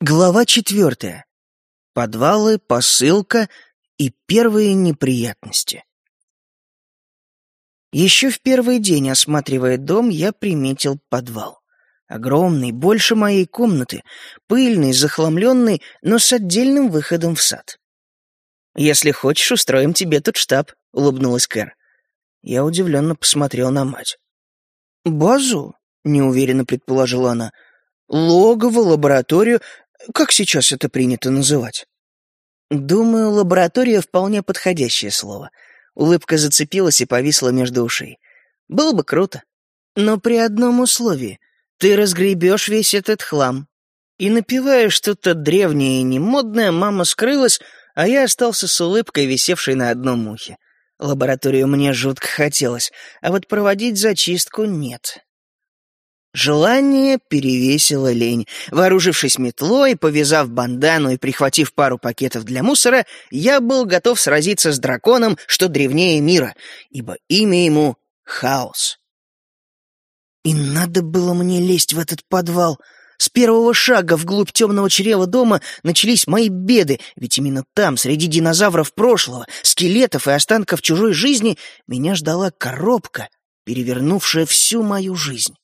Глава четвертая. Подвалы, посылка и первые неприятности. Еще в первый день, осматривая дом, я приметил подвал. Огромный, больше моей комнаты, пыльный, захламленный, но с отдельным выходом в сад. «Если хочешь, устроим тебе тут штаб», — улыбнулась Кэр. Я удивленно посмотрел на мать. «Базу?» — неуверенно предположила она. «Логово, лабораторию, как сейчас это принято называть? Думаю, лаборатория вполне подходящее слово. Улыбка зацепилась и повисла между ушей. Было бы круто. Но при одном условии. Ты разгребешь весь этот хлам. И напивая что-то древнее и немодное, мама скрылась, а я остался с улыбкой, висевшей на одном ухе. Лабораторию мне жутко хотелось, а вот проводить зачистку нет. Желание перевесило лень. Вооружившись метлой, повязав бандану и прихватив пару пакетов для мусора, я был готов сразиться с драконом, что древнее мира, ибо имя ему — Хаос. И надо было мне лезть в этот подвал. С первого шага вглубь темного чрева дома начались мои беды, ведь именно там, среди динозавров прошлого, скелетов и останков чужой жизни, меня ждала коробка, перевернувшая всю мою жизнь.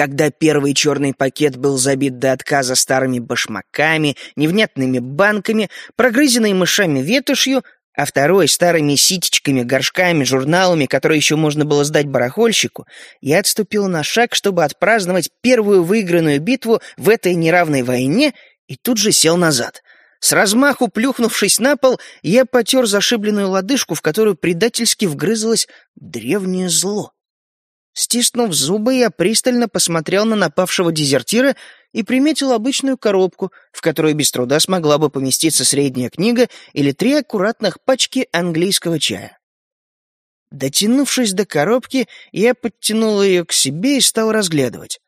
Когда первый черный пакет был забит до отказа старыми башмаками, невнятными банками, прогрызенной мышами ветошью, а второй — старыми ситечками, горшками, журналами, которые еще можно было сдать барахольщику, я отступил на шаг, чтобы отпраздновать первую выигранную битву в этой неравной войне, и тут же сел назад. С размаху плюхнувшись на пол, я потер зашибленную лодыжку, в которую предательски вгрызалось древнее зло. Стиснув зубы, я пристально посмотрел на напавшего дезертира и приметил обычную коробку, в которой без труда смогла бы поместиться средняя книга или три аккуратных пачки английского чая. Дотянувшись до коробки, я подтянул ее к себе и стал разглядывать.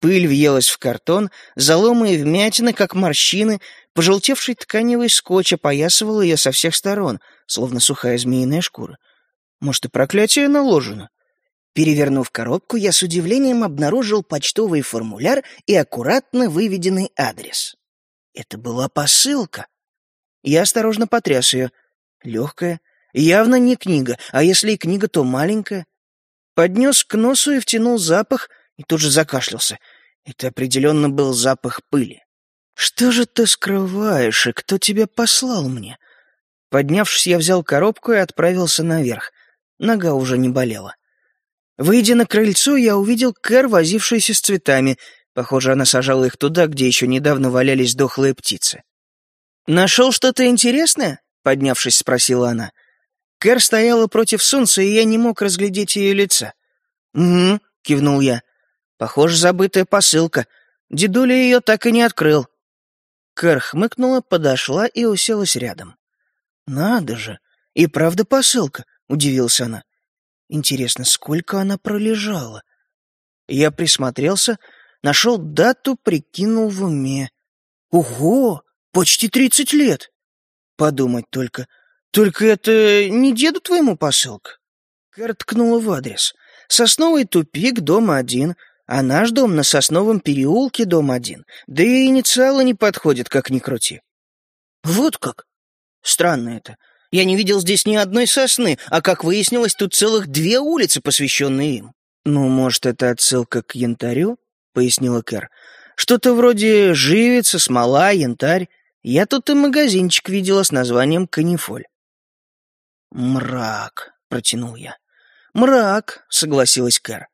Пыль въелась в картон, заломы и вмятины, как морщины, пожелтевший тканевый скотч опоясывал ее со всех сторон, словно сухая змеиная шкура. Может, и проклятие наложено? Перевернув коробку, я с удивлением обнаружил почтовый формуляр и аккуратно выведенный адрес. Это была посылка. Я осторожно потряс ее. Легкая, явно не книга, а если и книга, то маленькая. Поднес к носу и втянул запах, и тут же закашлялся. Это определенно был запах пыли. «Что же ты скрываешь, и кто тебя послал мне?» Поднявшись, я взял коробку и отправился наверх. Нога уже не болела. Выйдя на крыльцо, я увидел Кэр, возившуюся с цветами. Похоже, она сажала их туда, где еще недавно валялись дохлые птицы. «Нашел что-то интересное?» — поднявшись, спросила она. Кэр стояла против солнца, и я не мог разглядеть ее лица. «Угу», — кивнул я. «Похоже, забытая посылка. Дедуля ее так и не открыл». Кэр хмыкнула, подошла и уселась рядом. «Надо же! И правда посылка!» — удивился она. Интересно, сколько она пролежала? Я присмотрелся, нашел дату, прикинул в уме. Ого, почти тридцать лет! Подумать только. Только это не деду твоему посылка? Кэр ткнула в адрес. Сосновый тупик, дом один, а наш дом на Сосновом переулке, дом один. Да и инициалы не подходят, как ни крути. Вот как? Странно это. Я не видел здесь ни одной сосны, а, как выяснилось, тут целых две улицы, посвященные им». «Ну, может, это отсылка к янтарю?» — пояснила Кэр. «Что-то вроде живица, смола, янтарь. Я тут и магазинчик видела с названием «Канифоль». «Мрак», — протянул я. «Мрак», — согласилась Кэр.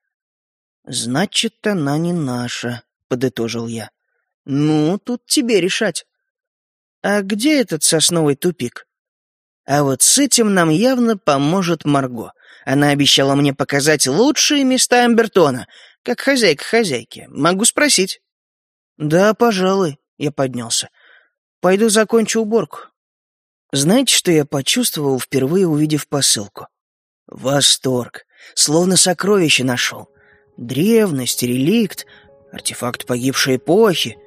«Значит, она не наша», — подытожил я. «Ну, тут тебе решать». «А где этот сосновый тупик?» А вот с этим нам явно поможет Марго. Она обещала мне показать лучшие места Амбертона, как хозяйка хозяйки. Могу спросить?» «Да, пожалуй», — я поднялся. «Пойду закончу уборку». Знаете, что я почувствовал, впервые увидев посылку? Восторг. Словно сокровище нашел. Древность, реликт, артефакт погибшей эпохи.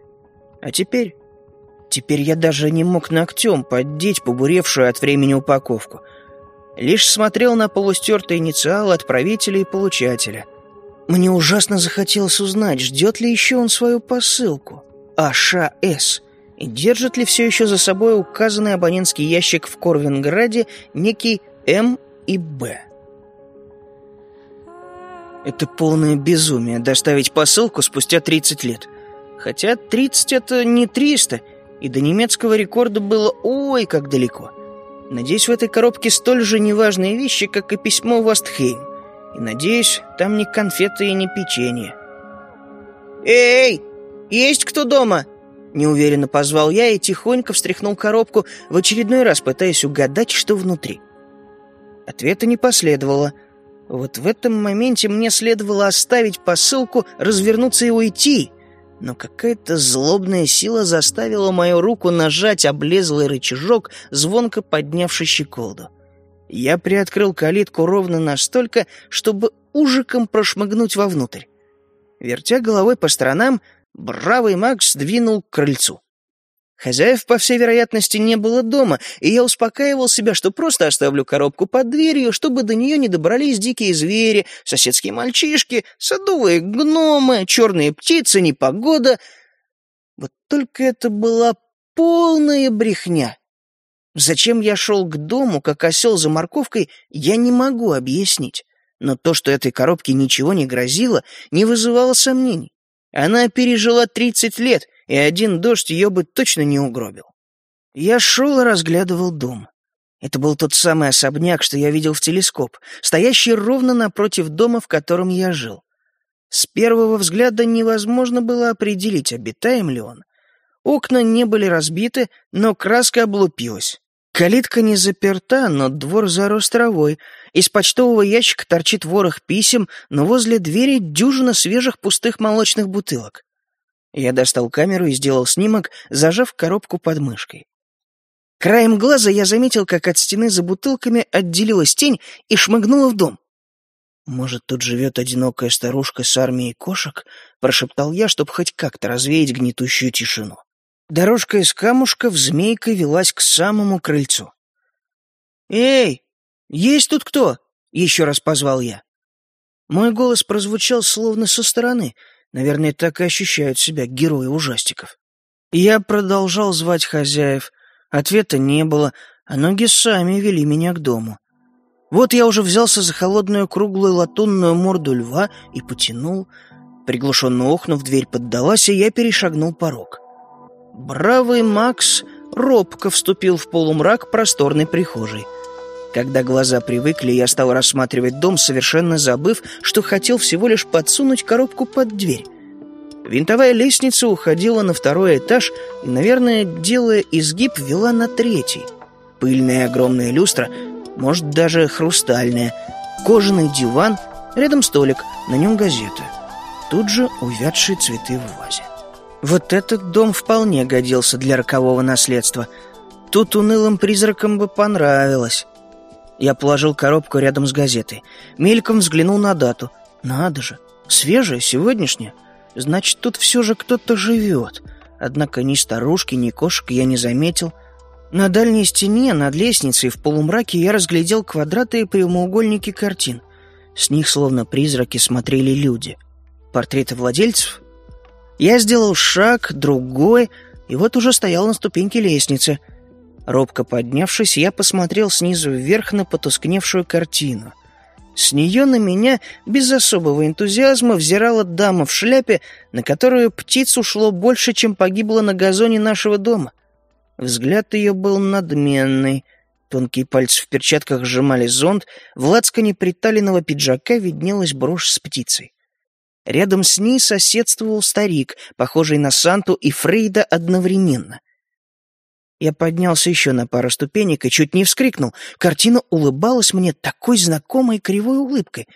А теперь Теперь я даже не мог ногтем поддеть побуревшую от времени упаковку. Лишь смотрел на полустертый инициал отправителя и получателя. Мне ужасно захотелось узнать, ждет ли еще он свою посылку. АШС? И держит ли все еще за собой указанный абонентский ящик в Корвинграде некий М и Б? Это полное безумие доставить посылку спустя 30 лет. Хотя 30 это не 300, и до немецкого рекорда было ой как далеко. Надеюсь, в этой коробке столь же неважные вещи, как и письмо в Астхейм. И надеюсь, там не конфеты и не печенье. «Эй, есть кто дома?» Неуверенно позвал я и тихонько встряхнул коробку, в очередной раз пытаясь угадать, что внутри. Ответа не последовало. Вот в этом моменте мне следовало оставить посылку, развернуться и уйти. Но какая-то злобная сила заставила мою руку нажать облезлый рычажок, звонко поднявший щеколду. Я приоткрыл калитку ровно настолько, чтобы ужиком прошмыгнуть вовнутрь. Вертя головой по сторонам, бравый Макс двинул к крыльцу. Хозяев, по всей вероятности, не было дома, и я успокаивал себя, что просто оставлю коробку под дверью, чтобы до нее не добрались дикие звери, соседские мальчишки, садовые гномы, черные птицы, непогода. Вот только это была полная брехня. Зачем я шел к дому, как осел за морковкой, я не могу объяснить. Но то, что этой коробке ничего не грозило, не вызывало сомнений. Она пережила тридцать лет, и один дождь ее бы точно не угробил. Я шел и разглядывал дом. Это был тот самый особняк, что я видел в телескоп, стоящий ровно напротив дома, в котором я жил. С первого взгляда невозможно было определить, обитаем ли он. Окна не были разбиты, но краска облупилась. Калитка не заперта, но двор зарос травой. Из почтового ящика торчит ворох писем, но возле двери дюжина свежих пустых молочных бутылок. Я достал камеру и сделал снимок, зажав коробку под мышкой. Краем глаза я заметил, как от стены за бутылками отделилась тень и шмыгнула в дом. «Может, тут живет одинокая старушка с армией кошек?» — прошептал я, чтобы хоть как-то развеять гнетущую тишину. Дорожка из камушков змейкой велась к самому крыльцу. «Эй, есть тут кто?» — еще раз позвал я. Мой голос прозвучал словно со стороны. Наверное, так и ощущают себя герои ужастиков. Я продолжал звать хозяев. Ответа не было, а ноги сами вели меня к дому. Вот я уже взялся за холодную круглую латунную морду льва и потянул. Приглушенно охнув, дверь поддалась, и я перешагнул порог. Бравый Макс робко вступил в полумрак просторной прихожей. Когда глаза привыкли, я стал рассматривать дом, совершенно забыв, что хотел всего лишь подсунуть коробку под дверь. Винтовая лестница уходила на второй этаж и, наверное, делая изгиб, вела на третий. Пыльная огромная люстра, может, даже хрустальная, кожаный диван, рядом столик, на нем газета. Тут же увядшие цветы в вазе. Вот этот дом вполне годился для рокового наследства. Тут унылым призракам бы понравилось. Я положил коробку рядом с газетой. Мельком взглянул на дату. Надо же, свежая, сегодняшняя. Значит, тут все же кто-то живет. Однако ни старушки, ни кошек я не заметил. На дальней стене, над лестницей, в полумраке я разглядел квадраты и прямоугольники картин. С них, словно призраки, смотрели люди. Портреты владельцев я сделал шаг, другой, и вот уже стоял на ступеньке лестницы. Робко поднявшись, я посмотрел снизу вверх на потускневшую картину. С нее на меня без особого энтузиазма взирала дама в шляпе, на которую птиц ушло больше, чем погибло на газоне нашего дома. Взгляд ее был надменный. Тонкие пальцы в перчатках сжимали зонт, в лацкане приталенного пиджака виднелась брошь с птицей. Рядом с ней соседствовал старик, похожий на Санту и Фрейда одновременно. Я поднялся еще на пару ступенек и чуть не вскрикнул. Картина улыбалась мне такой знакомой кривой улыбкой.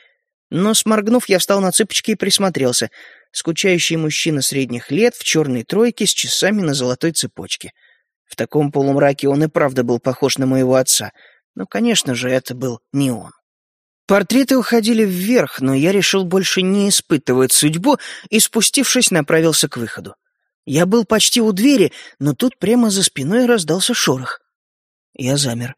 Но, сморгнув, я встал на цыпочки и присмотрелся. Скучающий мужчина средних лет в черной тройке с часами на золотой цепочке. В таком полумраке он и правда был похож на моего отца. Но, конечно же, это был не он. Портреты уходили вверх, но я решил больше не испытывать судьбу и, спустившись, направился к выходу. Я был почти у двери, но тут прямо за спиной раздался шорох. Я замер.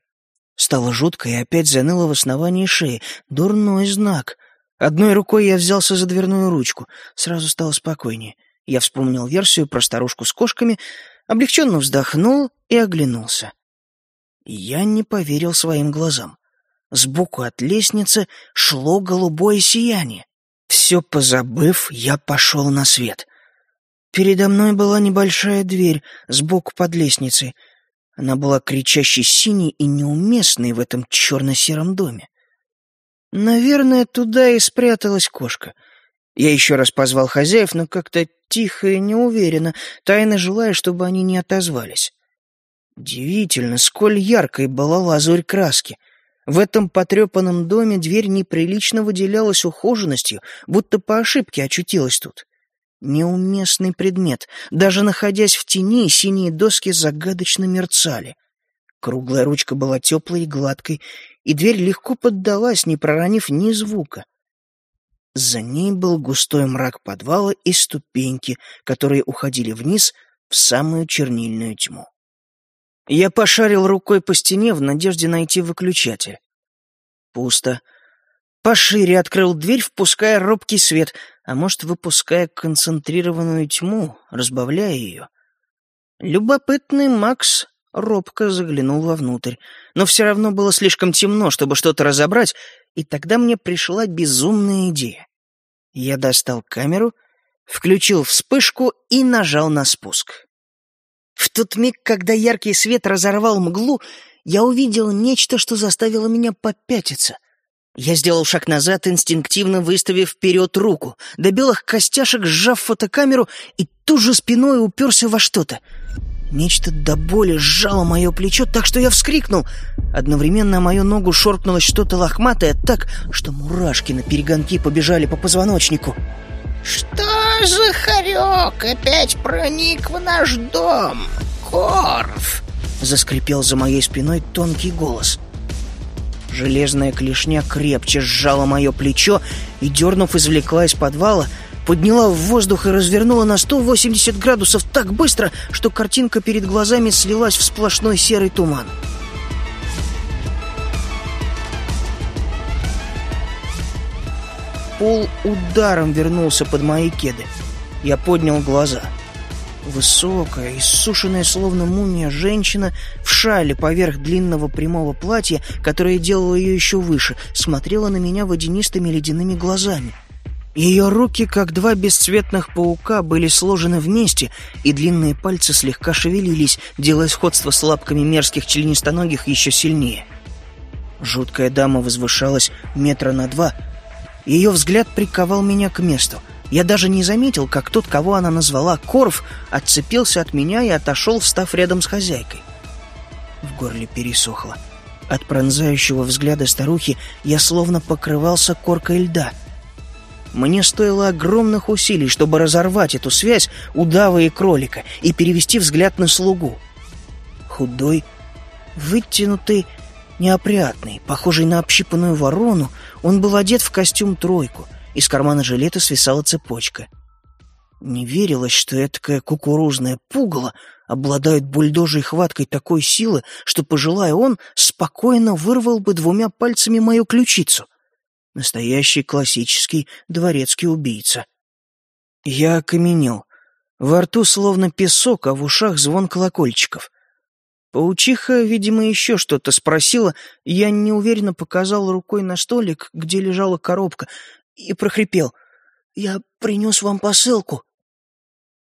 Стало жутко и опять заныло в основании шеи. Дурной знак. Одной рукой я взялся за дверную ручку. Сразу стало спокойнее. Я вспомнил версию про старушку с кошками, облегченно вздохнул и оглянулся. Я не поверил своим глазам. Сбоку от лестницы шло голубое сияние. Все позабыв, я пошел на свет. Передо мной была небольшая дверь сбоку под лестницей. Она была кричащей синей и неуместной в этом черно-сером доме. Наверное, туда и спряталась кошка. Я еще раз позвал хозяев, но как-то тихо и неуверенно, тайно желая, чтобы они не отозвались. Удивительно, сколь яркой была лазурь краски. В этом потрепанном доме дверь неприлично выделялась ухоженностью, будто по ошибке очутилась тут. Неуместный предмет. Даже находясь в тени, синие доски загадочно мерцали. Круглая ручка была теплой и гладкой, и дверь легко поддалась, не проронив ни звука. За ней был густой мрак подвала и ступеньки, которые уходили вниз в самую чернильную тьму. Я пошарил рукой по стене в надежде найти выключатель. Пусто. Пошире открыл дверь, впуская робкий свет, а может, выпуская концентрированную тьму, разбавляя ее. Любопытный Макс робко заглянул вовнутрь, но все равно было слишком темно, чтобы что-то разобрать, и тогда мне пришла безумная идея. Я достал камеру, включил вспышку и нажал на спуск. В тот миг, когда яркий свет разорвал мглу, я увидел нечто, что заставило меня попятиться. Я сделал шаг назад, инстинктивно выставив вперед руку, до белых костяшек сжав фотокамеру и тут же спиной уперся во что-то. Нечто до боли сжало мое плечо так, что я вскрикнул. Одновременно о мою ногу шоркнулось что-то лохматое так, что мурашки на перегонки побежали по позвоночнику. «Что за хорек опять проник в наш дом, Корф?» Заскрипел за моей спиной тонкий голос. Железная клешня крепче сжала мое плечо и, дернув, извлекла из подвала, подняла в воздух и развернула на 180 градусов так быстро, что картинка перед глазами слилась в сплошной серый туман. Пол ударом вернулся под мои кеды. Я поднял глаза. Высокая, иссушенная словно мумия женщина в шале поверх длинного прямого платья, которое делало ее еще выше, смотрела на меня водянистыми ледяными глазами. Ее руки, как два бесцветных паука, были сложены вместе, и длинные пальцы слегка шевелились, делая сходство с лапками мерзких членистоногих еще сильнее. Жуткая дама возвышалась метра на два, ее взгляд приковал меня к месту. Я даже не заметил, как тот, кого она назвала Корф, отцепился от меня и отошел, встав рядом с хозяйкой. В горле пересохло. От пронзающего взгляда старухи я словно покрывался коркой льда. Мне стоило огромных усилий, чтобы разорвать эту связь удава и кролика и перевести взгляд на слугу. Худой, вытянутый, неопрятный, похожий на общипанную ворону, он был одет в костюм-тройку, из кармана жилета свисала цепочка. Не верилось, что этакое кукурузное пугало обладает бульдожей хваткой такой силы, что, пожелая он, спокойно вырвал бы двумя пальцами мою ключицу. Настоящий классический дворецкий убийца. Я окаменел. Во рту словно песок, а в ушах звон колокольчиков. Паучиха, видимо, еще что-то спросила, я неуверенно показал рукой на столик, где лежала коробка, и прохрипел. «Я принес вам посылку».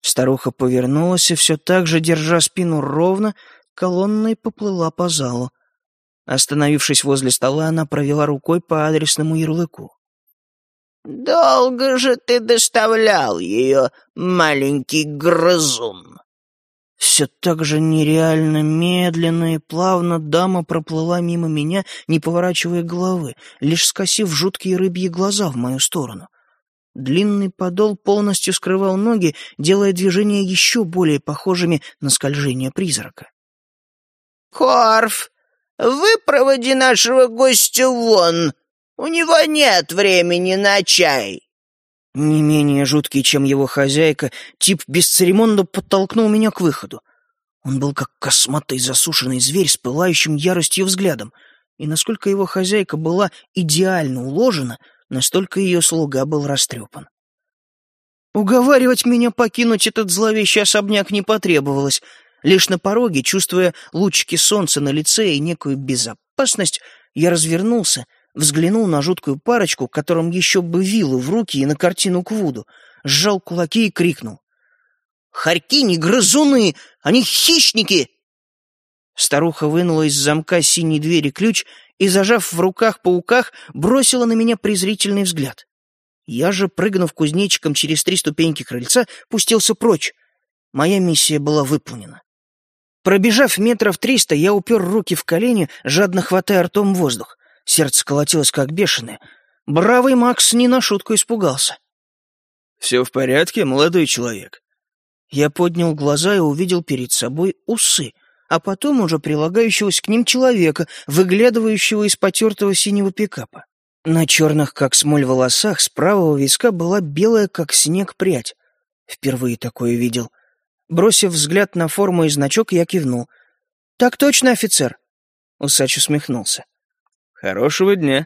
Старуха повернулась и все так же, держа спину ровно, колонной поплыла по залу. Остановившись возле стола, она провела рукой по адресному ярлыку. «Долго же ты доставлял ее, маленький грызун?» Все так же нереально медленно и плавно дама проплыла мимо меня, не поворачивая головы, лишь скосив жуткие рыбьи глаза в мою сторону. Длинный подол полностью скрывал ноги, делая движения еще более похожими на скольжение призрака. «Хорф, выпроводи нашего гостя вон! У него нет времени на чай!» Не менее жуткий, чем его хозяйка, тип бесцеремонно подтолкнул меня к выходу. Он был как косматый засушенный зверь с пылающим яростью взглядом, и насколько его хозяйка была идеально уложена, настолько ее слуга был растрепан. Уговаривать меня покинуть этот зловещий особняк не потребовалось. Лишь на пороге, чувствуя лучики солнца на лице и некую безопасность, я развернулся, взглянул на жуткую парочку, которым еще бы вилы в руки и на картину к Вуду, сжал кулаки и крикнул. «Хорьки не грызуны! Они хищники!» Старуха вынула из замка синей двери ключ и, зажав в руках пауках, бросила на меня презрительный взгляд. Я же, прыгнув кузнечиком через три ступеньки крыльца, пустился прочь. Моя миссия была выполнена. Пробежав метров триста, я упер руки в колени, жадно хватая ртом воздух. Сердце колотилось как бешеное. Бравый Макс не на шутку испугался. «Все в порядке, молодой человек?» Я поднял глаза и увидел перед собой усы, а потом уже прилагающегося к ним человека, выглядывающего из потертого синего пикапа. На черных, как смоль, волосах с правого виска была белая, как снег, прядь. Впервые такое видел. Бросив взгляд на форму и значок, я кивнул. «Так точно, офицер!» Усач усмехнулся. «Хорошего дня!»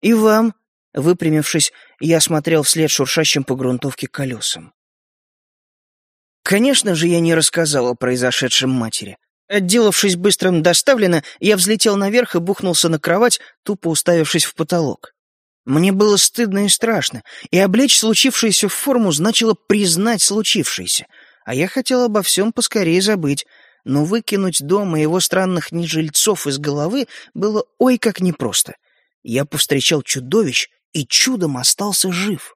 «И вам!» Выпрямившись, я смотрел вслед шуршащим по грунтовке колесам. Конечно же, я не рассказал о произошедшем матери. Отделавшись быстрым доставлено, я взлетел наверх и бухнулся на кровать, тупо уставившись в потолок. Мне было стыдно и страшно, и облечь случившееся в форму значило признать случившееся, а я хотел обо всем поскорее забыть, но выкинуть дом и его странных нежильцов из головы было ой как непросто. Я повстречал чудовищ и чудом остался жив.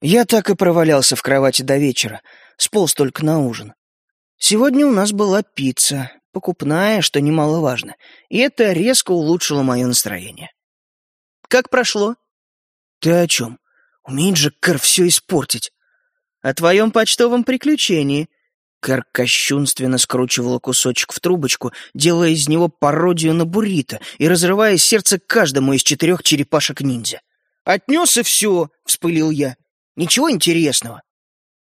Я так и провалялся в кровати до вечера, сполз только на ужин. Сегодня у нас была пицца, покупная, что немаловажно, и это резко улучшило мое настроение. «Как прошло?» «Ты о чем? Умеет же Кэр все испортить?» «О твоем почтовом приключении». Кэр кощунственно скручивала кусочек в трубочку, делая из него пародию на буррито и разрывая сердце каждому из четырех черепашек-ниндзя. «Отнес и все», — вспылил я. «Ничего интересного».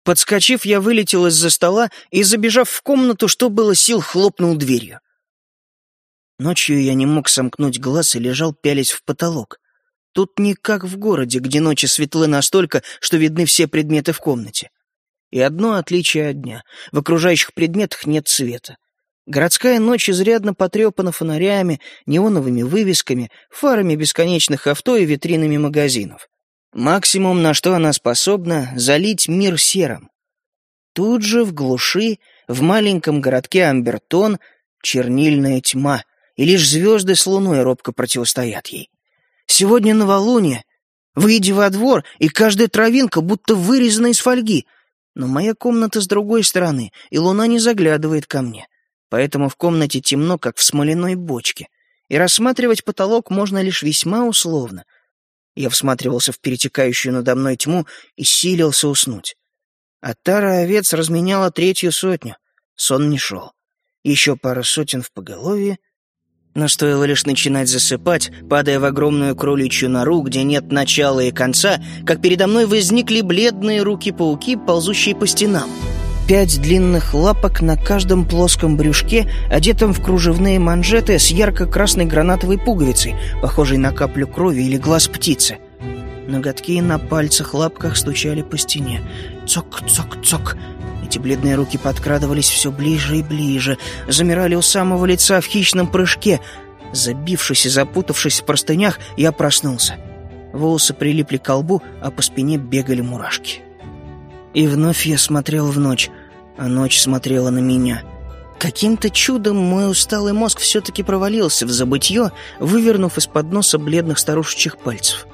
Подскочив, я вылетел из-за стола и, забежав в комнату, что было сил, хлопнул дверью. Ночью я не мог сомкнуть глаз и лежал, пялясь в потолок. Тут не как в городе, где ночи светлы настолько, что видны все предметы в комнате. И одно отличие от дня — в окружающих предметах нет света. Городская ночь изрядно потрепана фонарями, неоновыми вывесками, фарами бесконечных авто и витринами магазинов. Максимум, на что она способна, залить мир серым. Тут же, в глуши, в маленьком городке Амбертон, чернильная тьма, и лишь звезды с луной робко противостоят ей. Сегодня новолуние. Выйди во двор, и каждая травинка будто вырезана из фольги. Но моя комната с другой стороны, и луна не заглядывает ко мне. Поэтому в комнате темно, как в смоляной бочке. И рассматривать потолок можно лишь весьма условно — я всматривался в перетекающую надо мной тьму и силился уснуть. А тара овец разменяла третью сотню. Сон не шел. Еще пара сотен в поголовье. Но стоило лишь начинать засыпать, падая в огромную кроличью нору, где нет начала и конца, как передо мной возникли бледные руки-пауки, ползущие по стенам пять длинных лапок на каждом плоском брюшке, одетом в кружевные манжеты с ярко-красной гранатовой пуговицей, похожей на каплю крови или глаз птицы. Ноготки на пальцах лапках стучали по стене. Цок-цок-цок. Эти бледные руки подкрадывались все ближе и ближе, замирали у самого лица в хищном прыжке. Забившись и запутавшись в простынях, я проснулся. Волосы прилипли к лбу, а по спине бегали мурашки. И вновь я смотрел в ночь, а ночь смотрела на меня. Каким-то чудом мой усталый мозг все-таки провалился в забытье, вывернув из-под носа бледных старушечьих пальцев.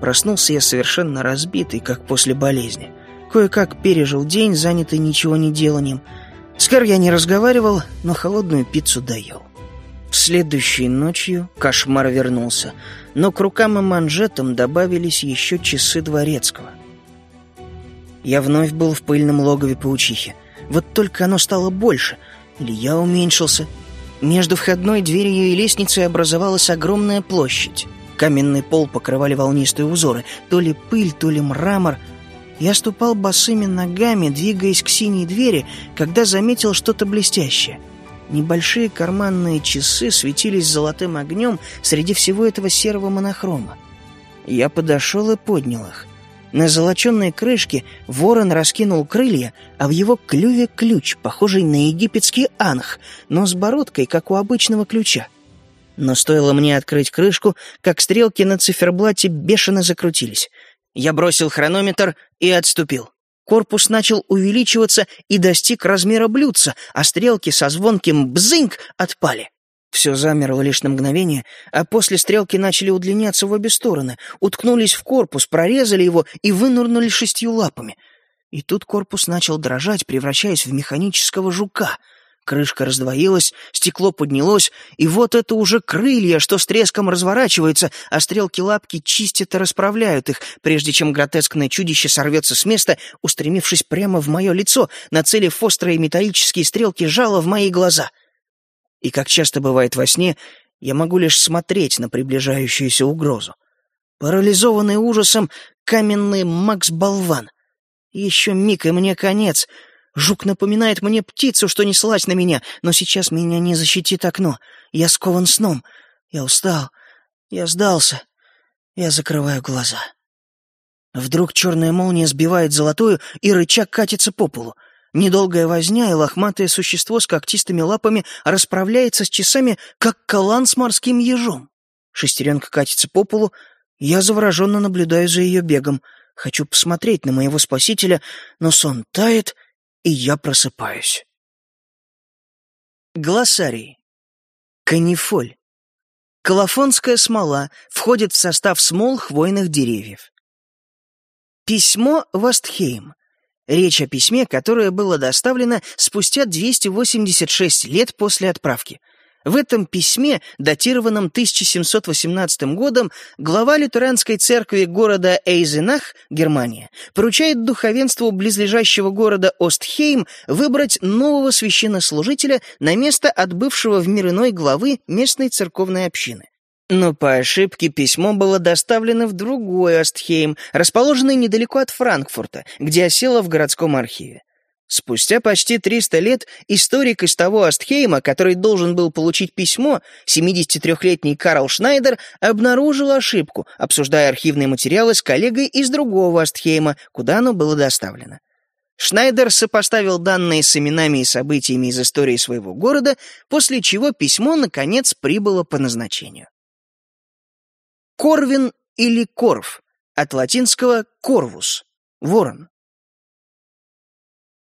Проснулся я совершенно разбитый, как после болезни. Кое-как пережил день, занятый ничего не деланием. С Кэр я не разговаривал, но холодную пиццу доел. Следующей ночью кошмар вернулся, но к рукам и манжетам добавились еще часы дворецкого. Я вновь был в пыльном логове паучихи. Вот только оно стало больше. Или я уменьшился. Между входной дверью и лестницей образовалась огромная площадь. Каменный пол покрывали волнистые узоры. То ли пыль, то ли мрамор. Я ступал босыми ногами, двигаясь к синей двери, когда заметил что-то блестящее. Небольшие карманные часы светились золотым огнем среди всего этого серого монохрома. Я подошел и поднял их. На золоченной крышке ворон раскинул крылья, а в его клюве ключ, похожий на египетский анх, но с бородкой, как у обычного ключа. Но стоило мне открыть крышку, как стрелки на циферблате бешено закрутились. Я бросил хронометр и отступил. Корпус начал увеличиваться и достиг размера блюдца, а стрелки со звонким «бзыньк» отпали. Все замерло лишь на мгновение, а после стрелки начали удлиняться в обе стороны, уткнулись в корпус, прорезали его и вынырнули шестью лапами. И тут корпус начал дрожать, превращаясь в механического жука. Крышка раздвоилась, стекло поднялось, и вот это уже крылья, что с треском разворачиваются, а стрелки-лапки чистят и расправляют их, прежде чем гротескное чудище сорвется с места, устремившись прямо в мое лицо, нацелив острые металлические стрелки жало в мои глаза — и, как часто бывает во сне, я могу лишь смотреть на приближающуюся угрозу. Парализованный ужасом, каменный Макс-болван. Еще миг, и мне конец. Жук напоминает мне птицу, что неслась на меня, но сейчас меня не защитит окно. Я скован сном. Я устал. Я сдался. Я закрываю глаза. Вдруг черная молния сбивает золотую, и рычаг катится по полу. Недолгая возня, и лохматое существо с когтистыми лапами расправляется с часами, как калан с морским ежом. Шестеренка катится по полу, я завороженно наблюдаю за ее бегом. Хочу посмотреть на моего спасителя, но сон тает, и я просыпаюсь. Глоссарий. Канифоль. Калафонская смола входит в состав смол хвойных деревьев. Письмо Вастхейм. Речь о письме, которое было доставлено спустя 286 лет после отправки. В этом письме, датированном 1718 годом, глава лютеранской церкви города Эйзенах, Германия, поручает духовенству близлежащего города Остхейм выбрать нового священнослужителя на место отбывшего в мир иной главы местной церковной общины. Но по ошибке письмо было доставлено в другой Астхейм, расположенный недалеко от Франкфурта, где осело в городском архиве. Спустя почти 300 лет историк из того Астхейма, который должен был получить письмо, 73-летний Карл Шнайдер, обнаружил ошибку, обсуждая архивные материалы с коллегой из другого Астхейма, куда оно было доставлено. Шнайдер сопоставил данные с именами и событиями из истории своего города, после чего письмо, наконец, прибыло по назначению. Корвин или корв, от латинского «корвус» — ворон.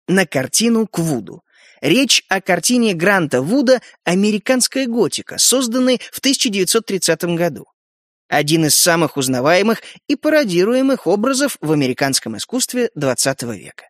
На картину к Вуду. Речь о картине Гранта Вуда «Американская готика», созданной в 1930 году. Один из самых узнаваемых и пародируемых образов в американском искусстве XX века.